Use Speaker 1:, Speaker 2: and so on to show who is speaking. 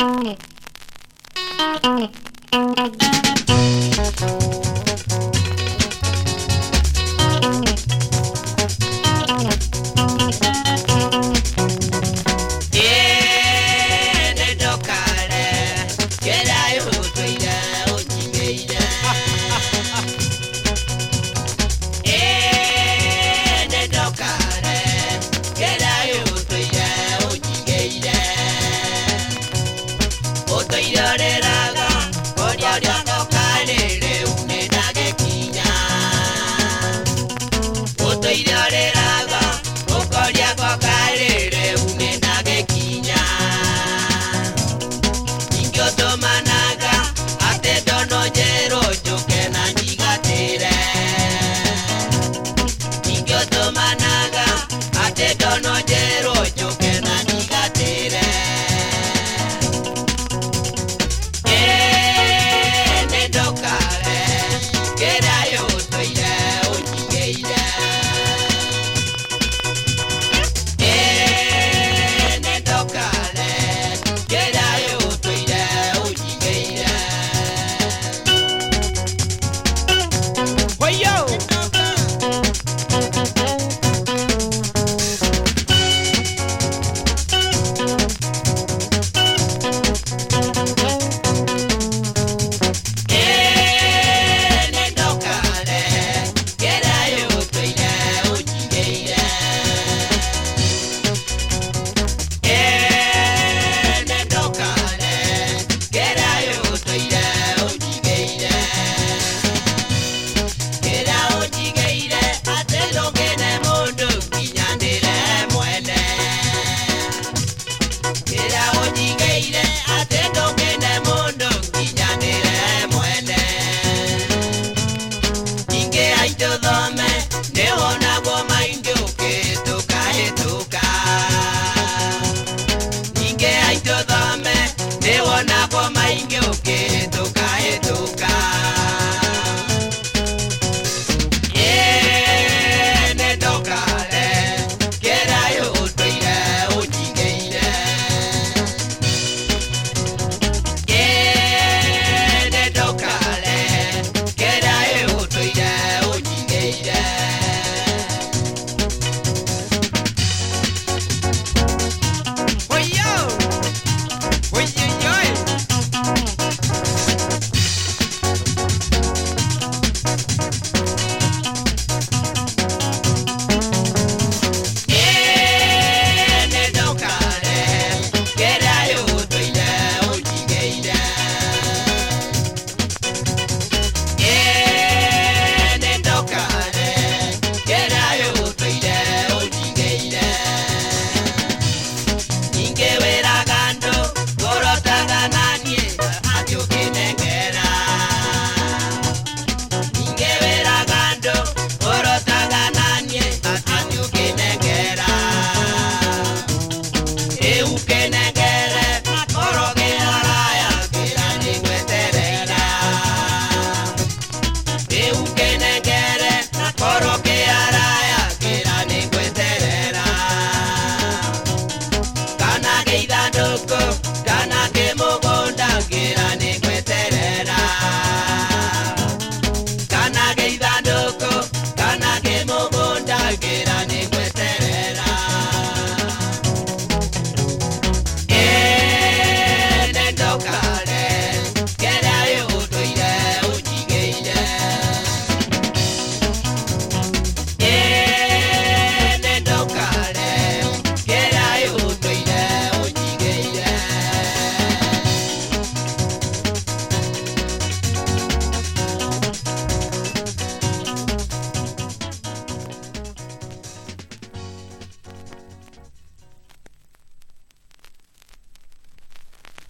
Speaker 1: Thank you. ọ̀nà jẹ́.